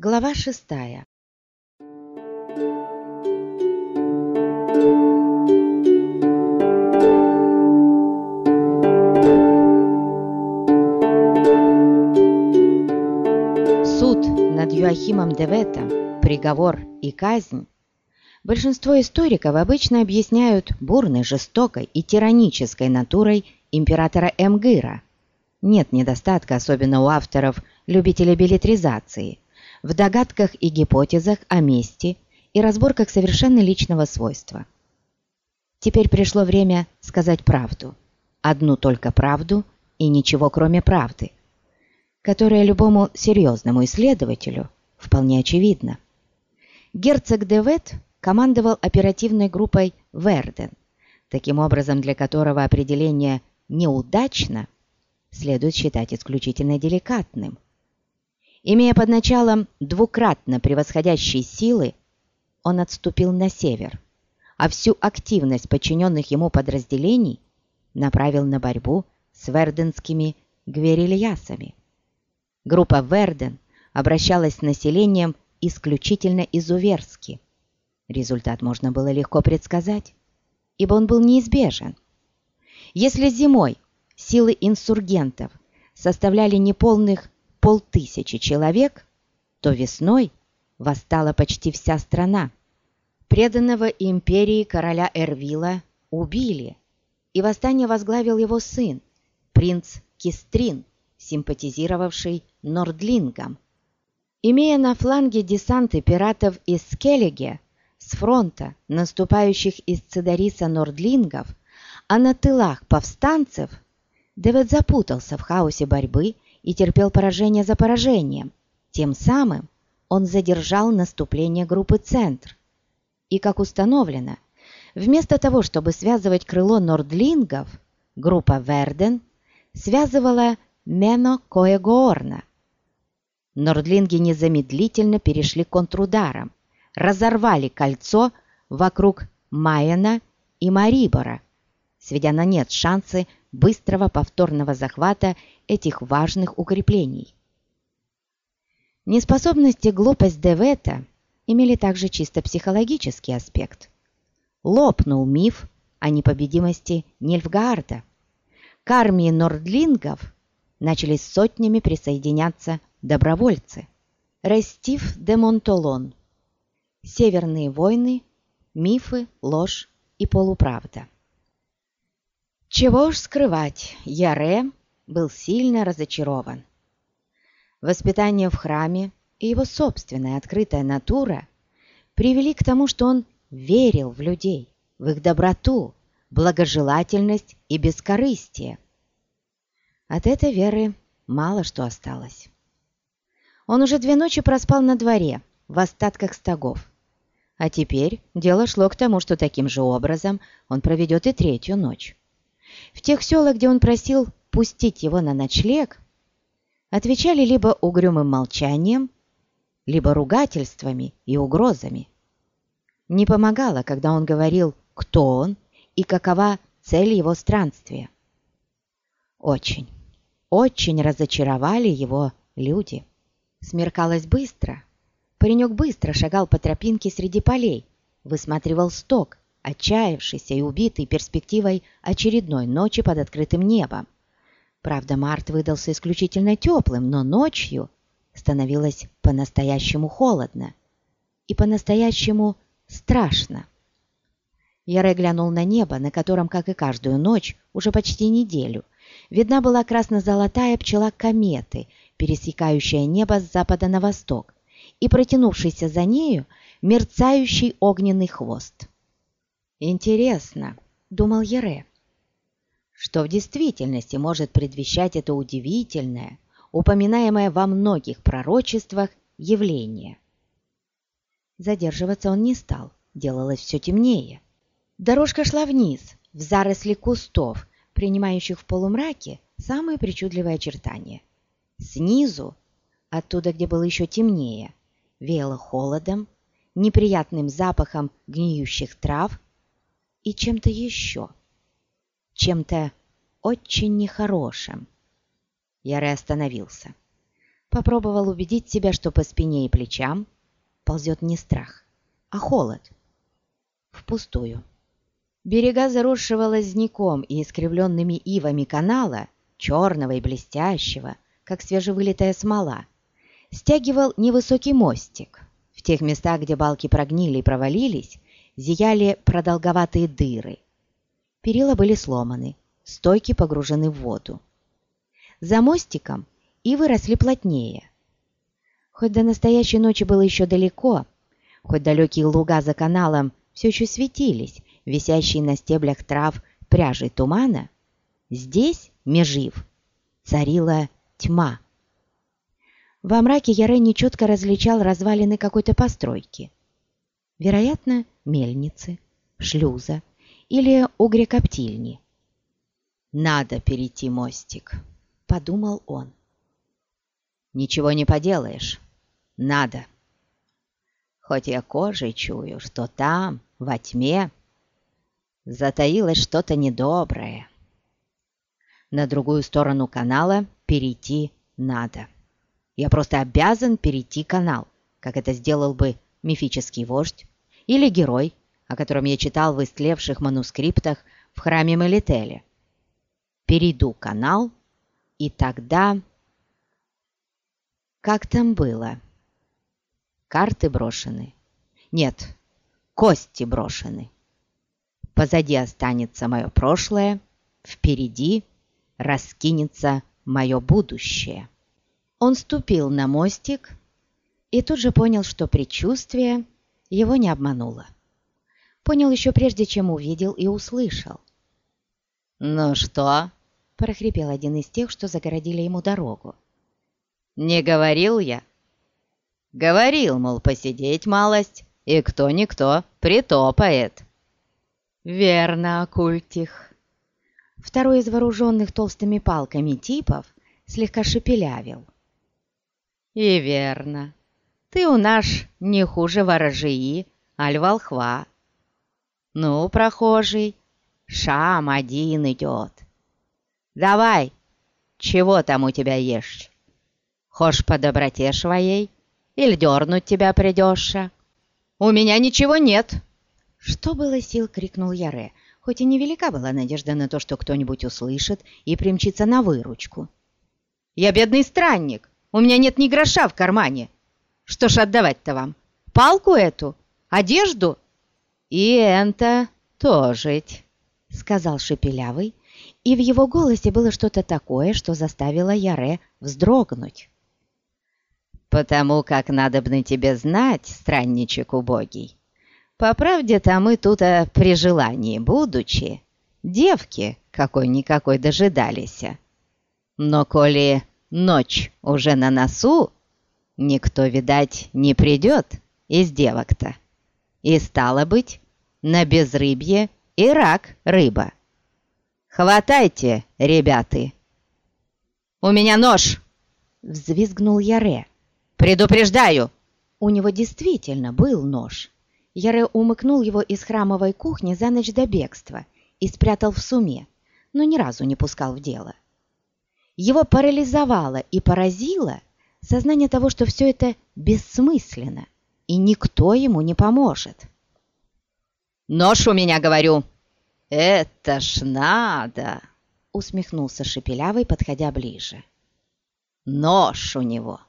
Глава шестая. Суд над Юахимом Деветом, приговор и казнь. Большинство историков обычно объясняют бурной, жестокой и тиранической натурой императора Эмгыра. Нет недостатка, особенно у авторов, любителей билетризации, в догадках и гипотезах о мести и разборках совершенно личного свойства. Теперь пришло время сказать правду. Одну только правду и ничего кроме правды, которая любому серьезному исследователю вполне очевидна. Герцог Девет командовал оперативной группой «Верден», таким образом для которого определение «неудачно» следует считать исключительно деликатным. Имея под началом двукратно превосходящей силы, он отступил на север, а всю активность подчиненных ему подразделений направил на борьбу с верденскими гверильясами. Группа Верден обращалась с населением исключительно изуверски. Результат можно было легко предсказать, ибо он был неизбежен. Если зимой силы инсургентов составляли неполных полтысячи человек, то весной восстала почти вся страна. Преданного империи короля Эрвила убили, и восстание возглавил его сын, принц Кистрин, симпатизировавший Нордлингам. Имея на фланге десанты пиратов из Скеллиге, с фронта, наступающих из Цедариса Нордлингов, а на тылах повстанцев, Дэвид запутался в хаосе борьбы и терпел поражение за поражением. Тем самым он задержал наступление группы «Центр». И, как установлено, вместо того, чтобы связывать крыло Нордлингов, группа «Верден» связывала Мено Коегоорна. Нордлинги незамедлительно перешли к контрударам, разорвали кольцо вокруг Майена и Марибора, сведя на нет шансы быстрого повторного захвата этих важных укреплений. Неспособность и глупость Девета имели также чисто психологический аспект. Лопнул миф о непобедимости Нильфгаарда. К армии нордлингов начали сотнями присоединяться добровольцы. Рестив де Монтолон. Северные войны, мифы, ложь и полуправда. Чего уж скрывать, Яре был сильно разочарован. Воспитание в храме и его собственная открытая натура привели к тому, что он верил в людей, в их доброту, благожелательность и бескорыстие. От этой веры мало что осталось. Он уже две ночи проспал на дворе, в остатках стогов. А теперь дело шло к тому, что таким же образом он проведет и третью ночь. В тех селах, где он просил пустить его на ночлег, отвечали либо угрюмым молчанием, либо ругательствами и угрозами. Не помогало, когда он говорил, кто он и какова цель его странствия. Очень, очень разочаровали его люди. Смеркалось быстро. Паренек быстро шагал по тропинке среди полей, высматривал сток, отчаявшийся и убитый перспективой очередной ночи под открытым небом. Правда, март выдался исключительно теплым, но ночью становилось по-настоящему холодно и по-настоящему страшно. Яре глянул на небо, на котором, как и каждую ночь, уже почти неделю, видна была красно-золотая пчела кометы, пересекающая небо с запада на восток, и протянувшийся за нею мерцающий огненный хвост. «Интересно», — думал Яре, — «что в действительности может предвещать это удивительное, упоминаемое во многих пророчествах явление?» Задерживаться он не стал, делалось все темнее. Дорожка шла вниз, в заросли кустов, принимающих в полумраке самые причудливые очертания. Снизу, оттуда, где было еще темнее, веяло холодом, неприятным запахом гниющих трав и чем-то еще, чем-то очень нехорошим. Яре остановился. Попробовал убедить себя, что по спине и плечам ползет не страх, а холод. Впустую. Берега заросшего лозняком и искривленными ивами канала, черного и блестящего, как свежевылитая смола, стягивал невысокий мостик. В тех местах, где балки прогнили и провалились, зияли продолговатые дыры. Перила были сломаны, стойки погружены в воду. За мостиком ивы росли плотнее. Хоть до настоящей ночи было еще далеко, хоть далекие луга за каналом все еще светились, висящие на стеблях трав пряжей тумана, здесь, межив, царила тьма. Во мраке Яре нечетко различал развалины какой-то постройки. Вероятно, мельницы, шлюза или угрекоптильни. «Надо перейти мостик», — подумал он. «Ничего не поделаешь. Надо. Хоть я кожей чую, что там, во тьме, затаилось что-то недоброе. На другую сторону канала перейти надо. Я просто обязан перейти канал, как это сделал бы мифический вождь или герой, о котором я читал в истлевших манускриптах в храме Мелителе. Перейду канал, и тогда... Как там было? Карты брошены. Нет, кости брошены. Позади останется мое прошлое, впереди раскинется мое будущее. Он ступил на мостик и тут же понял, что предчувствие его не обмануло. Понял еще прежде, чем увидел и услышал. «Ну что?» – прохрипел один из тех, что загородили ему дорогу. «Не говорил я?» «Говорил, мол, посидеть малость, и кто-никто притопает». «Верно, Культих». Второй из вооруженных толстыми палками типов слегка шепелявил. «И верно. Ты у нас не хуже ворожии, аль волхва. Ну, прохожий, шам один идет. Давай, чего там у тебя ешь? Хошь по доброте своей, или дернуть тебя придешь? У меня ничего нет!» Что было сил, крикнул Яре, хоть и невелика была надежда на то, что кто-нибудь услышит и примчится на выручку. «Я бедный странник, у меня нет ни гроша в кармане. Что ж отдавать-то вам? Палку эту? Одежду?» «И это тоже», — сказал Шепелявый, и в его голосе было что-то такое, что заставило Яре вздрогнуть. «Потому как надобно тебе знать, странничек убогий, по правде-то мы тут а при желании будучи, девки какой-никакой дожидались. Но коли ночь уже на носу, никто, видать, не придет из девок-то. И стало быть, на безрыбье и рак рыба. Хватайте, ребята! «У меня нож!» — взвизгнул Яре. «Предупреждаю!» У него действительно был нож. Яре умыкнул его из храмовой кухни за ночь до бегства и спрятал в суме, но ни разу не пускал в дело. Его парализовало и поразило сознание того, что все это бессмысленно, и никто ему не поможет. «Нож у меня, говорю!» «Это ж надо!» — усмехнулся Шепелявый, подходя ближе. «Нож у него!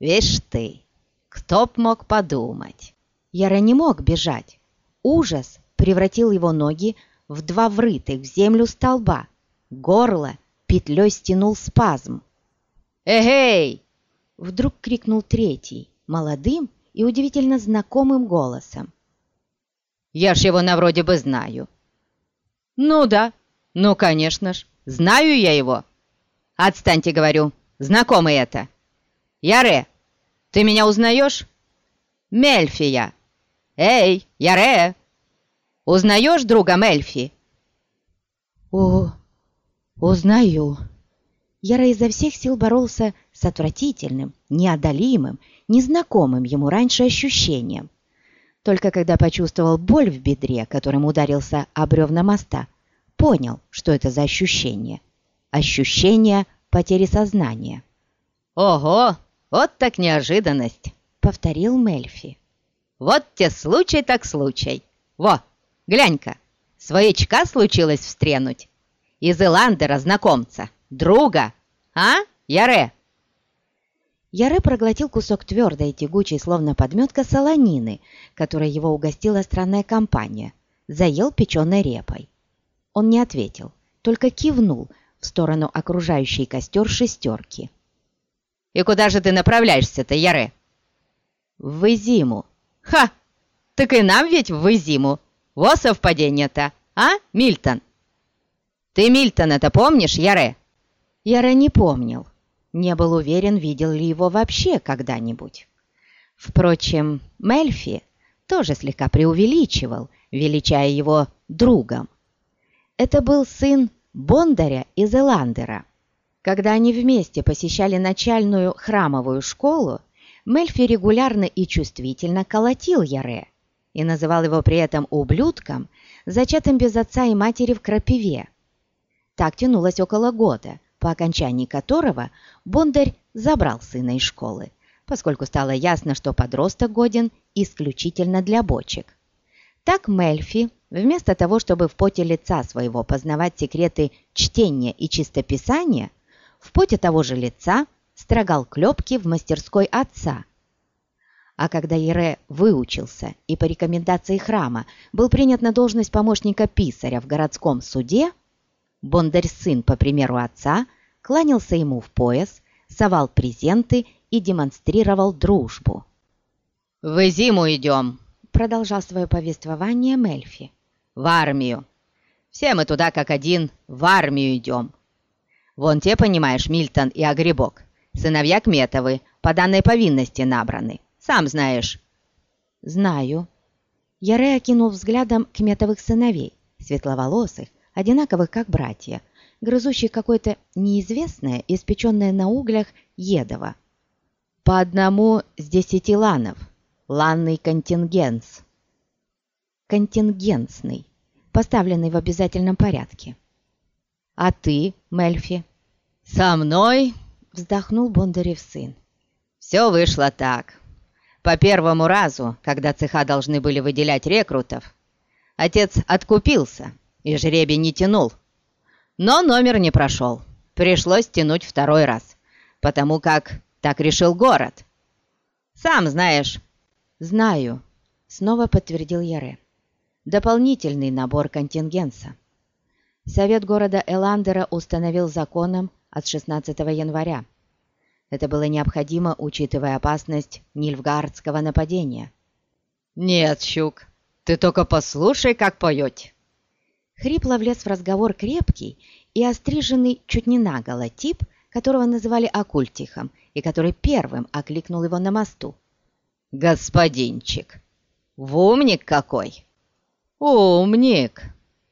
Вишь ты, кто б мог подумать!» Яра не мог бежать. Ужас превратил его ноги в два врытых в землю столба. Горло петлей стянул спазм. «Эгей!» — вдруг крикнул третий, молодым и удивительно знакомым голосом. «Я ж его на вроде бы знаю». «Ну да, ну конечно ж, знаю я его». «Отстаньте, говорю, знакомый это». «Яре, ты меня узнаешь?» «Мельфия!» «Эй, Яре! Узнаешь друга Мельфи?» «О, узнаю!» Яра изо всех сил боролся с отвратительным, неодолимым, незнакомым ему раньше ощущением. Только когда почувствовал боль в бедре, которым ударился о бревна моста, понял, что это за ощущение. Ощущение потери сознания. «Ого, вот так неожиданность!» — повторил Мельфи. «Вот те случай так случай! Во, глянь-ка, своячка случилось встренуть! Из Иландера знакомца, друга, а, Яре?» Яре проглотил кусок твердой и тягучей, словно подметка солонины, которой его угостила странная компания, заел печеной репой. Он не ответил, только кивнул в сторону окружающей костер шестерки. «И куда же ты направляешься-то, Яре?» «В Изиму». «Ха! Так и нам ведь в Изиму! Во совпадение-то, а, Мильтон?» «Ты Мильтона-то помнишь, Яре?» Яре не помнил не был уверен, видел ли его вообще когда-нибудь. Впрочем, Мельфи тоже слегка преувеличивал, величая его другом. Это был сын Бондаря из Эландера. Когда они вместе посещали начальную храмовую школу, Мельфи регулярно и чувствительно колотил Яре и называл его при этом ублюдком, зачатым без отца и матери в крапиве. Так тянулось около года, по окончании которого Бондарь забрал сына из школы, поскольку стало ясно, что подросток годен исключительно для бочек. Так Мельфи, вместо того, чтобы в поте лица своего познавать секреты чтения и чистописания, в поте того же лица строгал клепки в мастерской отца. А когда Ере выучился и по рекомендации храма был принят на должность помощника писаря в городском суде, Бондарь-сын, по примеру отца, кланялся ему в пояс, совал презенты и демонстрировал дружбу. «В зиму идем», — продолжал свое повествование Мельфи. «В армию. Все мы туда как один в армию идем. Вон те, понимаешь, Мильтон и Агребок, сыновья Кметовы, по данной повинности набраны. Сам знаешь». «Знаю». Яре окинул взглядом Кметовых сыновей, светловолосых, одинаковых как братья, грызущих какое-то неизвестное, испеченное на углях, едово. По одному с десяти ланов, ланный контингенс. Контингенсный, поставленный в обязательном порядке. А ты, Мельфи? Со мной, вздохнул Бондарев сын. Все вышло так. По первому разу, когда цеха должны были выделять рекрутов, отец откупился и жребий не тянул. Но номер не прошел. Пришлось тянуть второй раз, потому как так решил город. Сам знаешь. Знаю, снова подтвердил Яре. Дополнительный набор контингенса. Совет города Эландера установил законом от 16 января. Это было необходимо, учитывая опасность нильфгардского нападения. «Нет, Щук, ты только послушай, как поете!» Хрипло влез в разговор крепкий и остриженный чуть не наголо тип, которого называли Акультихом, и который первым окликнул его на мосту. «Господинчик, в умник какой!» «Умник!»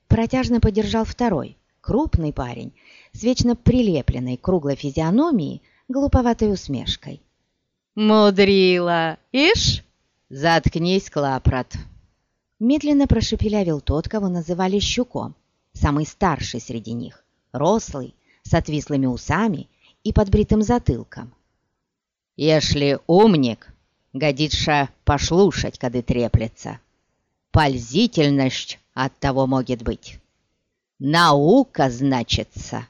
Протяжно поддержал второй, крупный парень, с вечно прилепленной круглой физиономией, глуповатой усмешкой. «Мудрила! Ишь! Заткнись, Клапрат!» Медленно прошепелявил тот, кого называли Щуком, самый старший среди них, рослый, с отвислыми усами и подбритым затылком. «Если умник, годится послушать, когда треплется. Пользительность от того может быть. Наука, значится.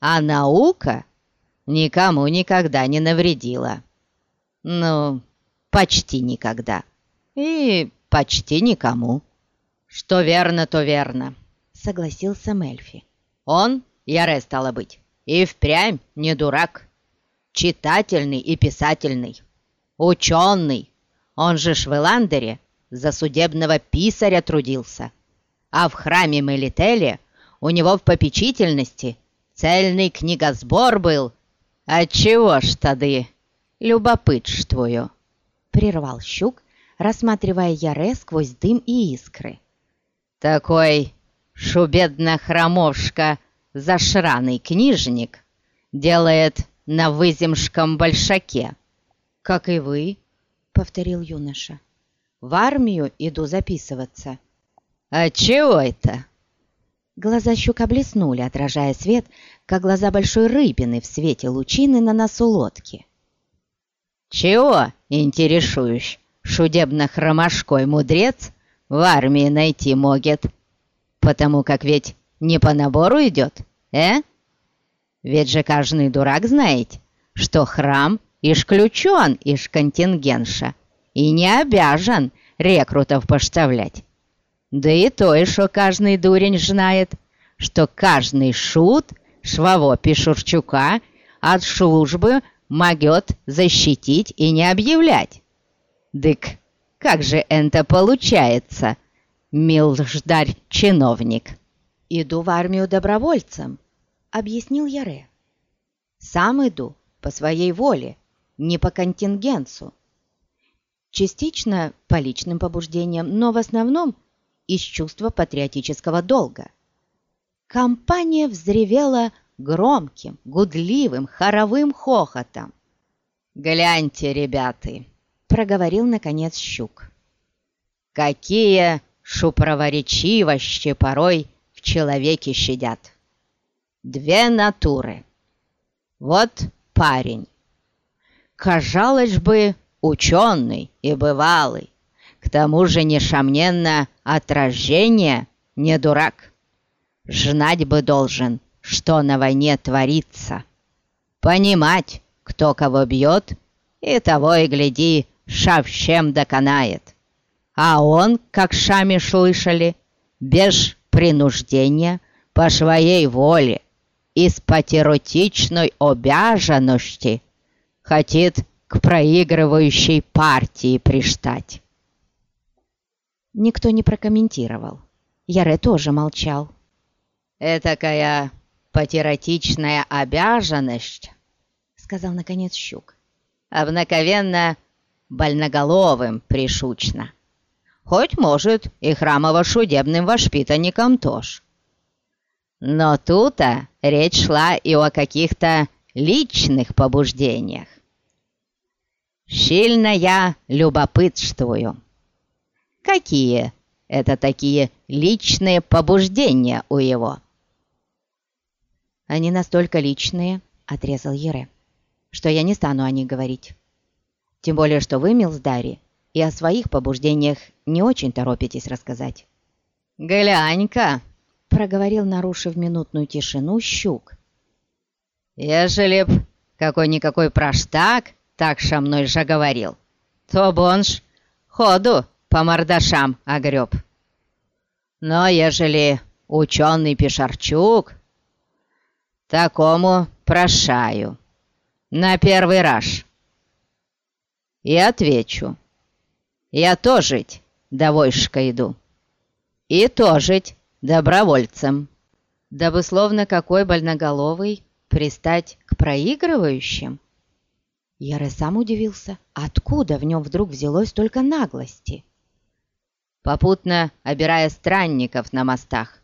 А наука никому никогда не навредила. Ну, почти никогда. И почти никому. Что верно, то верно, согласился Мельфи. Он, Яре стало быть, и впрямь не дурак. Читательный и писательный. Ученый. Он же в Эландере за судебного писаря трудился. А в храме Мелителе у него в попечительности цельный книгосбор был. Отчего ж тады любопытствую?» Прервал щук, рассматривая Яре сквозь дым и искры. «Такой шубедно-хромошка зашраный книжник делает на выземшком большаке». «Как и вы», — повторил юноша. «В армию иду записываться». «А чего это?» Глаза щука блеснули, отражая свет, как глаза большой рыбины в свете лучины на носу лодки. «Чего, интересуешь, шудебно-хромашкой мудрец в армии найти могет? Потому как ведь не по набору идет, э? Ведь же каждый дурак знает, что храм ишь ключен ишь контингенша и не обязан рекрутов поставлять. Да и то, что каждый дурень знает, что каждый шут Шваво Пишурчука от службы могет защитить и не объявлять. Дык, как же это получается, милждарь чиновник? «Иду в армию добровольцем», — объяснил Яре. «Сам иду, по своей воле, не по контингенцу. Частично по личным побуждениям, но в основном из чувства патриотического долга. Компания взревела громким, гудливым, хоровым хохотом. «Гляньте, ребята!» — проговорил, наконец, Щук. «Какие шупроворечивости порой в человеке щадят! Две натуры. Вот парень. Казалось бы, ученый и бывалый, к тому же, несомненно, от рождения не дурак. Знать бы должен, что на войне творится. Понимать, кто кого бьет, и того и гляди, совсем доконает. А он, как сами слышали, без принуждения, по своей воле, из патриотичной обязанности, хотит к проигрывающей партии приштать. Никто не прокомментировал. Яре тоже молчал. «Этакая патриотичная обязанность», — сказал наконец Щук, «обнаковенно больноголовым пришучно. Хоть, может, и храмово-шудебным воспитанникам тоже. Но тут-то речь шла и о каких-то личных побуждениях. Сильно я любопытствую». Какие это такие личные побуждения у его? Они настолько личные, отрезал Ере, что я не стану о них говорить. Тем более, что вы, Милздари, и о своих побуждениях не очень торопитесь рассказать. «Глянь-ка!» — проговорил, нарушив минутную тишину, щук. «Ежели б какой-никакой проштак так со мной же говорил, то бонж ходу по мордашам огреб. Но ежели ученый Пишарчук, такому прошаю на первый раз. И отвечу, я тоже до войска иду, и тоже добровольцем, дабы словно какой больноголовый пристать к проигрывающим. Яре сам удивился, откуда в нем вдруг взялось только наглости попутно обирая странников на мостах.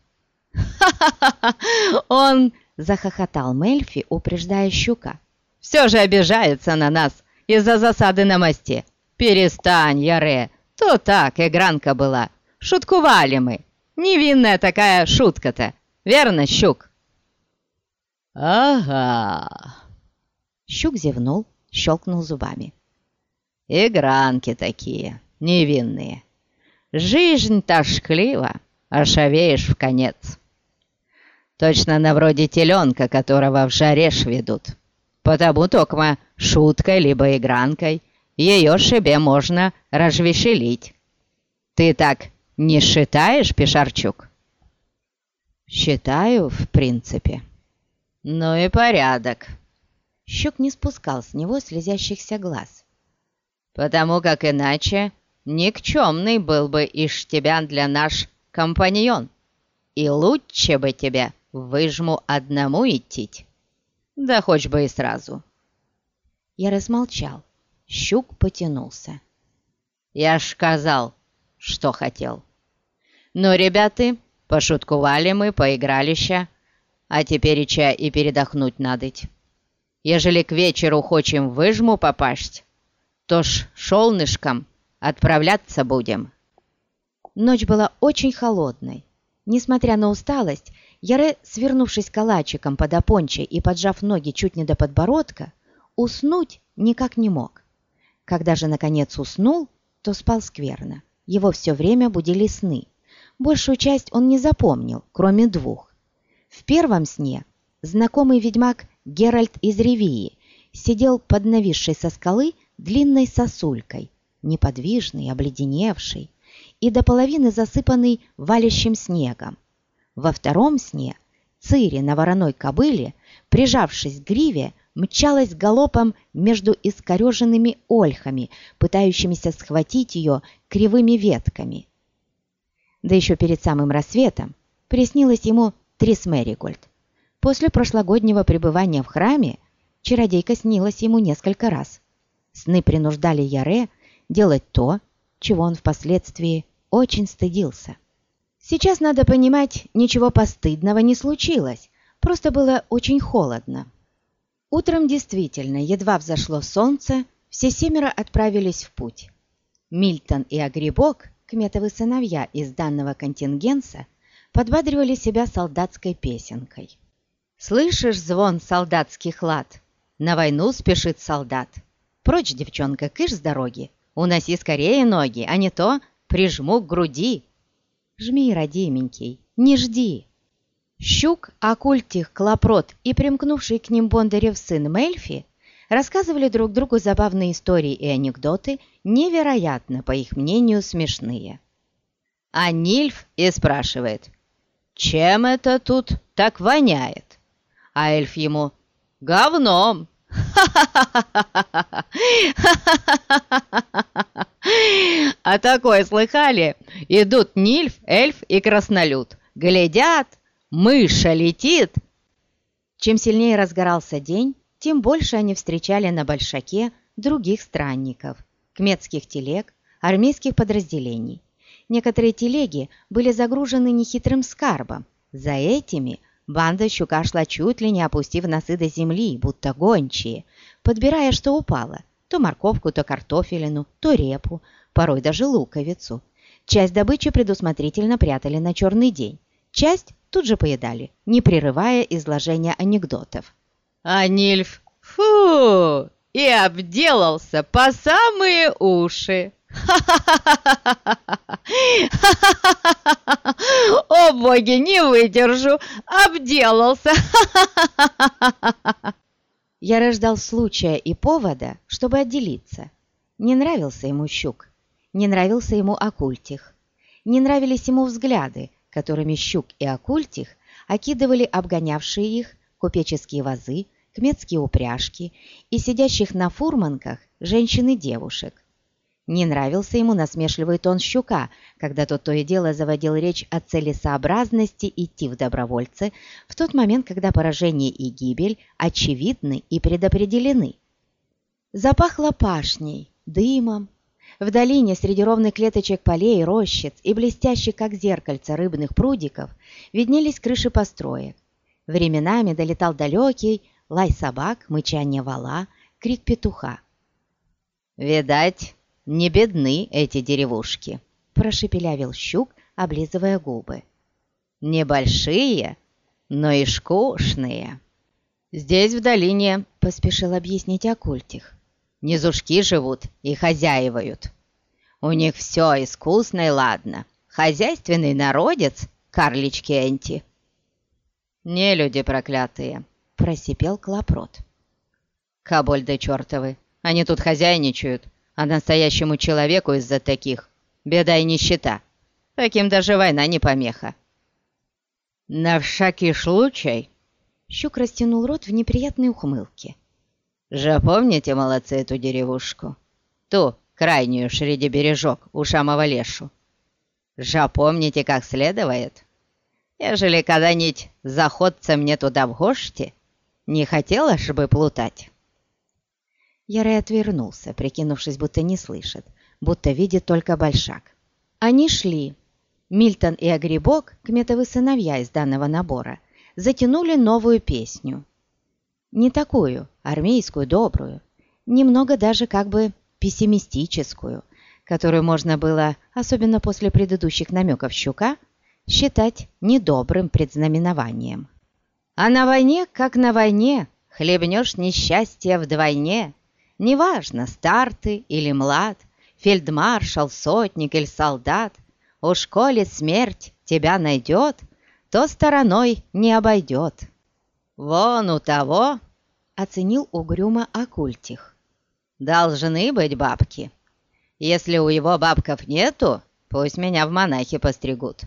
«Ха-ха-ха! Он!» — захохотал Мельфи, упреждая щука. «Все же обижается на нас из-за засады на мосте. Перестань, Яре, то так, игранка была. Шуткували мы. Невинная такая шутка-то. Верно, щук?» «Ага!» Щук зевнул, щелкнул зубами. «Игранки такие, невинные. Жизнь тошклива, ошавеешь в конец. Точно на вроде теленка, которого в жареж ведут. Потому токма шуткой либо игранкой ее шибе можно развеселить. Ты так не считаешь, Пишарчук? Считаю, в принципе. Ну и порядок. Щук не спускал с него слезящихся глаз. Потому как иначе никчемный был бы ишь тебя для наш компаньон, и лучше бы тебе выжму одному идти. Да хоть бы и сразу». Я размолчал. Щук потянулся. «Я ж сказал, что хотел. Ну, ребята, пошуткували мы, поигралища, а теперь ча и передохнуть надоть. Ежели к вечеру хочем выжму попасть, то ж шолнышком Отправляться будем». Ночь была очень холодной. Несмотря на усталость, Яре, свернувшись калачиком под опончей и поджав ноги чуть не до подбородка, уснуть никак не мог. Когда же, наконец, уснул, то спал скверно. Его все время будили сны. Большую часть он не запомнил, кроме двух. В первом сне знакомый ведьмак Геральт из Ревии сидел под нависшей со скалы длинной сосулькой, неподвижный, обледеневший и до половины засыпанный валящим снегом. Во втором сне Цири на вороной кобыле, прижавшись к гриве, мчалась галопом между искореженными ольхами, пытающимися схватить ее кривыми ветками. Да еще перед самым рассветом приснилось ему Трис Мэригольд. После прошлогоднего пребывания в храме чародейка снилась ему несколько раз. Сны принуждали Яре делать то, чего он впоследствии очень стыдился. Сейчас, надо понимать, ничего постыдного не случилось, просто было очень холодно. Утром действительно, едва взошло солнце, все семеро отправились в путь. Мильтон и Агрибок, кметовы сыновья из данного контингенса, подбадривали себя солдатской песенкой. «Слышишь звон солдатских лад? На войну спешит солдат. Прочь, девчонка, кыш с дороги, уноси скорее ноги, а не то прижму к груди». «Жми, родименький, не жди!» Щук, Акультих, Клопрот и примкнувший к ним Бондарев сын Мельфи рассказывали друг другу забавные истории и анекдоты, невероятно, по их мнению, смешные. А Нильф и спрашивает, «Чем это тут так воняет?» А эльф ему, «Говном!» А такое слыхали? Идут Нильф, эльф и краснолюд. Глядят, Мыша летит!» Чем сильнее разгорался день, тем больше они встречали на Большаке других странников, кметских телег, армейских подразделений. Некоторые телеги были загружены нехитрым скарбом. За этими банда щука шла чуть ли не опустив носы до земли, будто гончие, подбирая, что упало, то морковку, то картофелину, то репу, порой даже луковицу. Часть добычи предусмотрительно прятали на черный день, часть тут же поедали, не прерывая изложения анекдотов. А Нильф, фу, и обделался по самые уши. О боги, не выдержу, обделался. Я рождал случая и повода, чтобы отделиться. Не нравился ему щук, не нравился ему оккультих, не нравились ему взгляды, которыми щук и окультих окидывали обгонявшие их купеческие вазы, кметские упряжки и сидящих на фурманках женщин и девушек. Не нравился ему насмешливый тон щука, когда тот то и дело заводил речь о целесообразности идти в добровольцы в тот момент, когда поражение и гибель очевидны и предопределены. Запахло пашней, дымом, в долине среди ровных клеточек полей, рощиц и блестящих, как зеркальца, рыбных прудиков виднелись крыши построек. Временами долетал далекий лай собак, мычание вала, крик петуха. «Видать, не бедны эти деревушки», — прошепелявил щук, облизывая губы. «Небольшие, но и скучные». «Здесь, в долине», — поспешил объяснить Акультих, Низушки живут и хозяивают. У них все искусно и ладно. Хозяйственный народец, карлички Энти. «Не люди проклятые», — просипел Клопрот. «Кобольды чертовы, они тут хозяйничают, а настоящему человеку из-за таких беда и нищета. Таким даже война не помеха». «На всякий случай», — Щук растянул рот в неприятной ухмылке. Же помните, молодцы, эту деревушку? Ту, крайнюю среди бережок, у самого лешу. Же помните, как следует? Ежели когда-нибудь заходца мне туда в гости, не хотела бы плутать?» Ярый отвернулся, прикинувшись, будто не слышит, будто видит только большак. Они шли. Мильтон и Агрибок, кметовы сыновья из данного набора, затянули новую песню. Не такую, армейскую, добрую, немного даже как бы пессимистическую, которую можно было, особенно после предыдущих намеков Щука, считать недобрым предзнаменованием. А на войне, как на войне, хлебнешь несчастье вдвойне. Неважно, стар ты или млад, фельдмаршал, сотник или солдат, уж коли смерть тебя найдет, то стороной не обойдет. Вон у того, оценил угрюмо Акультих. Должны быть бабки. Если у его бабков нету, пусть меня в монахи постригут.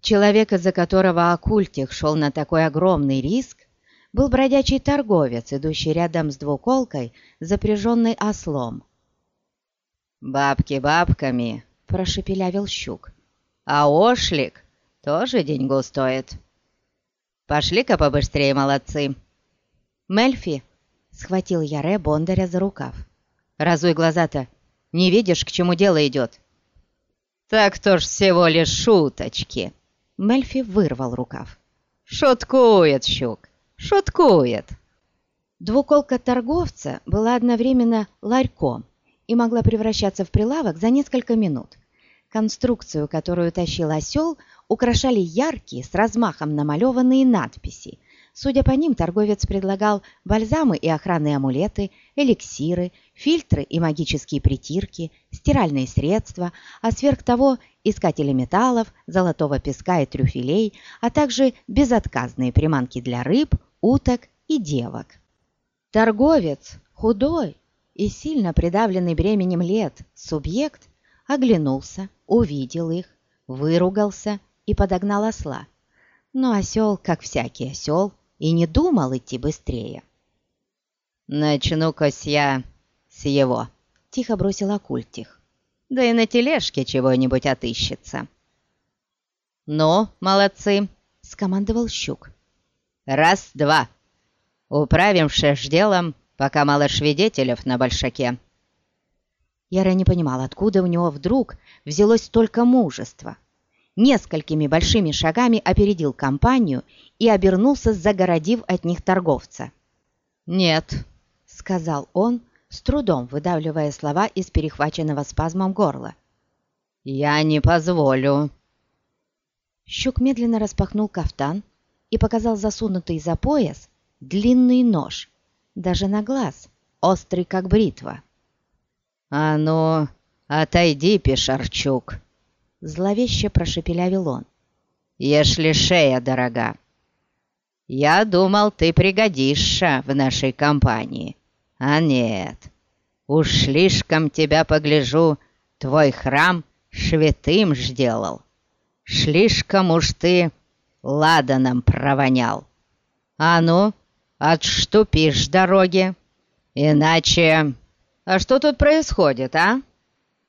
Человек, из-за которого Акультих шел на такой огромный риск, был бродячий торговец, идущий рядом с двуколкой, запряженной ослом. «Бабки бабками!» — прошепелявил щук. «А ошлик тоже деньгу стоит. Пошли-ка побыстрее, молодцы!» «Мельфи!» — схватил Яре Бондаря за рукав. «Разуй глаза-то! Не видишь, к чему дело идет?» «Так то ж всего лишь шуточки!» Мельфи вырвал рукав. «Шуткует щук! Шуткует!» Двуколка торговца была одновременно ларьком и могла превращаться в прилавок за несколько минут. Конструкцию, которую тащил осел, украшали яркие, с размахом намалеванные надписи. Судя по ним, торговец предлагал бальзамы и охранные амулеты, эликсиры, фильтры и магические притирки, стиральные средства, а сверх того искатели металлов, золотого песка и трюфелей, а также безотказные приманки для рыб, уток и девок. Торговец, худой и сильно придавленный бременем лет субъект, оглянулся, увидел их, выругался и подогнал осла. Но осел, как всякий осел, и не думал идти быстрее. «Начну-ка я с его», — тихо бросил Акультих. «Да и на тележке чего-нибудь отыщется». «Ну, молодцы», — скомандовал Щук. «Раз-два. Управимши ж делом, пока мало свидетелей на большаке». Яра не понимал, откуда у него вдруг взялось столько мужества. Несколькими большими шагами опередил компанию и обернулся, загородив от них торговца. «Нет», — сказал он, с трудом выдавливая слова из перехваченного спазмом горла. «Я не позволю». Щук медленно распахнул кафтан и показал засунутый за пояс длинный нож, даже на глаз, острый как бритва. «А ну, отойди, Пешарчук!» Зловеще прошепелявил он. «Ешли шея дорога! Я думал, ты пригодишься в нашей компании. А нет, уж слишком тебя погляжу, твой храм швятым жделал. Слишком уж ты ладаном провонял. А ну, отступишь дороги, иначе «А что тут происходит, а?»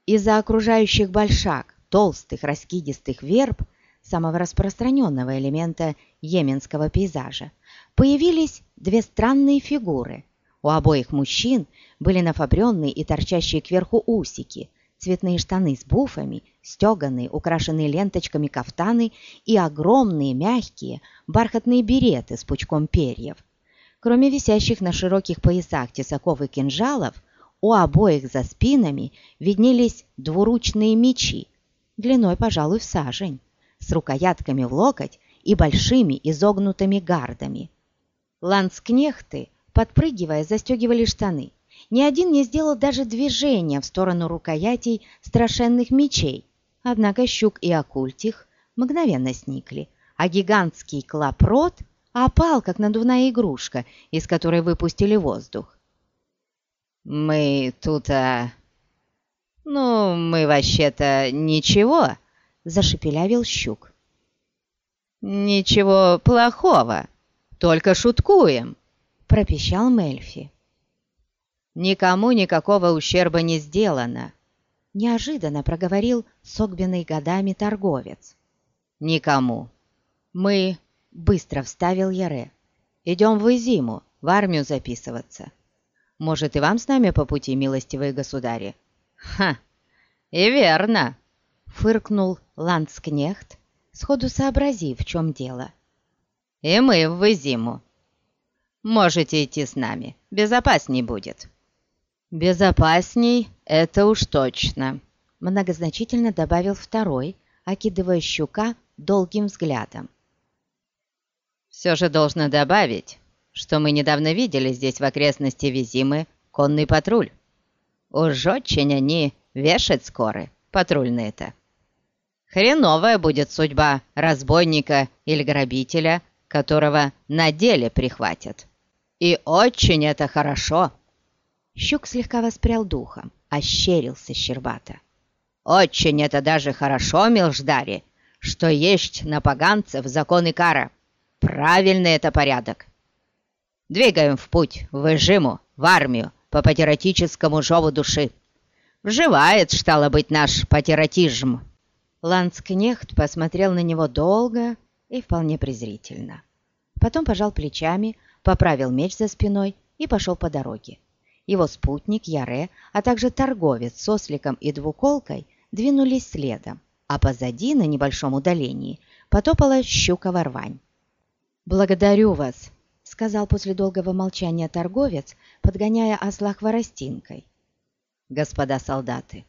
Из-за окружающих большак, толстых, раскидистых верб, самого распространенного элемента йеменского пейзажа, появились две странные фигуры. У обоих мужчин были нафабренные и торчащие кверху усики, цветные штаны с буфами, стеганые, украшенные ленточками кафтаны и огромные, мягкие, бархатные береты с пучком перьев. Кроме висящих на широких поясах тесаков и кинжалов, у обоих за спинами виднелись двуручные мечи, длиной, пожалуй, в сажень, с рукоятками в локоть и большими изогнутыми гардами. Ланскнехты, подпрыгивая, застегивали штаны. Ни один не сделал даже движения в сторону рукоятей страшенных мечей. Однако щук и окультих мгновенно сникли, а гигантский клопрот опал, как надувная игрушка, из которой выпустили воздух. «Мы тут, а... Ну, мы вообще-то ничего», — зашепелявил щук. «Ничего плохого, только шуткуем», — пропищал Мельфи. «Никому никакого ущерба не сделано», — неожиданно проговорил согбенный годами торговец. «Никому. Мы...» — быстро вставил Яре. «Идем в Изиму, в армию записываться». Может, и вам с нами по пути, милостивые государи?» «Ха! И верно!» — фыркнул ландскнехт, сходу сообразив, в чем дело. «И мы в Изиму. Можете идти с нами, безопасней будет». «Безопасней — это уж точно», — многозначительно добавил второй, окидывая щука долгим взглядом. «Все же должно добавить, что мы недавно видели здесь в окрестности Визимы конный патруль. Уж очень они вешать скоры, патрульные-то. Хреновая будет судьба разбойника или грабителя, которого на деле прихватят. И очень это хорошо!» Щук слегка воспрял духом, ощерился щербато. «Очень это даже хорошо, Милждари, что есть на поганцев закон и кара. Правильный это порядок. Двигаем в путь, в Ижиму, в армию, по патиотическому жову души. Вживает, стало быть, наш патиотизм». Ланскнехт посмотрел на него долго и вполне презрительно. Потом пожал плечами, поправил меч за спиной и пошел по дороге. Его спутник Яре, а также торговец с осликом и двуколкой двинулись следом, а позади, на небольшом удалении, потопала щука рвань. «Благодарю вас», — сказал после долгого молчания торговец, подгоняя осла хворостинкой. «Господа солдаты,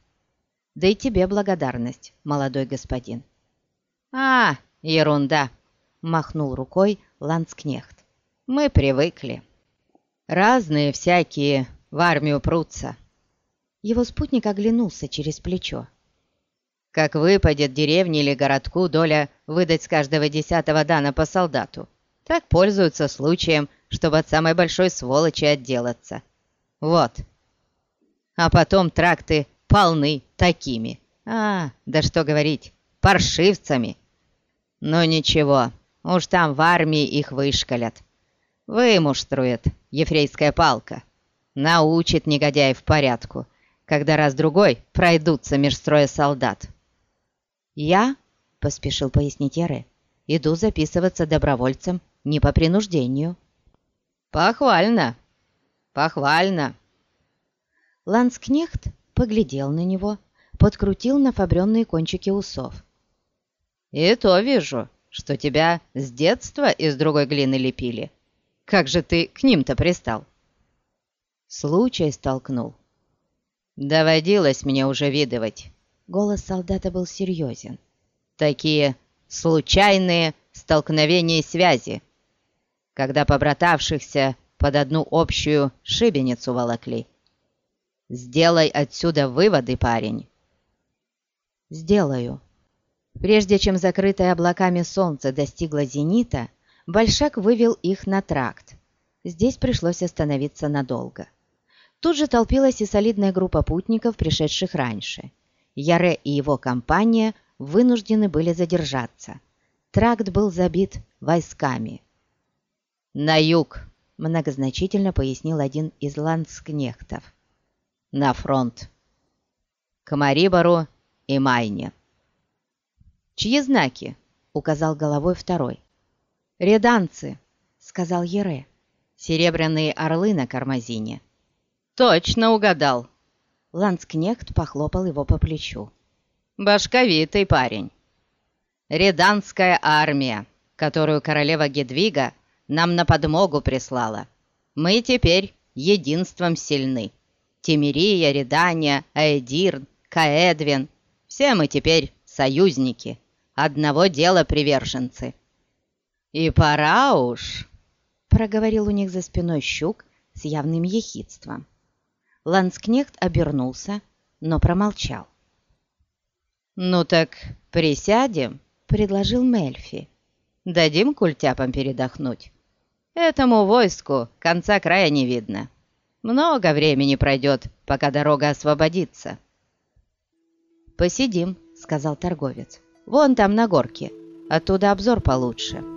да и тебе благодарность, молодой господин». «А, ерунда!» — махнул рукой Ланскнехт. «Мы привыкли. Разные всякие в армию прутся». Его спутник оглянулся через плечо. «Как выпадет деревне или городку доля выдать с каждого десятого дана по солдату, так пользуются случаем, чтобы от самой большой сволочи отделаться. Вот. А потом тракты полны такими. А, да что говорить, паршивцами. Но ничего, уж там в армии их вышкалят. Вымуштрует ефрейская палка. Научит негодяев порядку, когда раз-другой пройдутся меж строя солдат. «Я», — поспешил пояснить Яре, — «иду записываться добровольцем не по принуждению». «Похвально, похвально». Ланскнехт поглядел на него, подкрутил на фабренные кончики усов. «И то вижу, что тебя с детства из другой глины лепили. Как же ты к ним-то пристал?» Случай столкнул. «Доводилось мне уже видывать». Голос солдата был серьезен. «Такие случайные столкновения связи, когда побратавшихся под одну общую шибеницу волокли. Сделай отсюда выводы, парень». «Сделаю». Прежде чем закрытое облаками солнце достигло зенита, Большак вывел их на тракт. Здесь пришлось остановиться надолго. Тут же толпилась и солидная группа путников, пришедших раньше. Яре и его компания вынуждены были задержаться. Тракт был забит войсками. «На юг», — многозначительно пояснил один из ландскнехтов. «На фронт. К Марибору и Майне». «Чьи знаки?» — указал головой второй. «Реданцы», — сказал Ере. «Серебряные орлы на кармазине». «Точно угадал!» Ланскнехт похлопал его по плечу. «Башковитый парень. Реданская армия, которую королева Гедвига нам на подмогу прислала. Мы теперь единством сильны. Тимирия, Редания, Аэдирн, Каэдвин — все мы теперь союзники, одного дела приверженцы». «И пора уж», — проговорил у них за спиной щук с явным ехидством. Ланскнехт обернулся, но промолчал. «Ну так присядем», — предложил Мельфи. «Дадим культяпам передохнуть. Этому войску конца края не видно. Много времени пройдет, пока дорога освободится». «Посидим», — сказал торговец. «Вон там на горке. Оттуда обзор получше».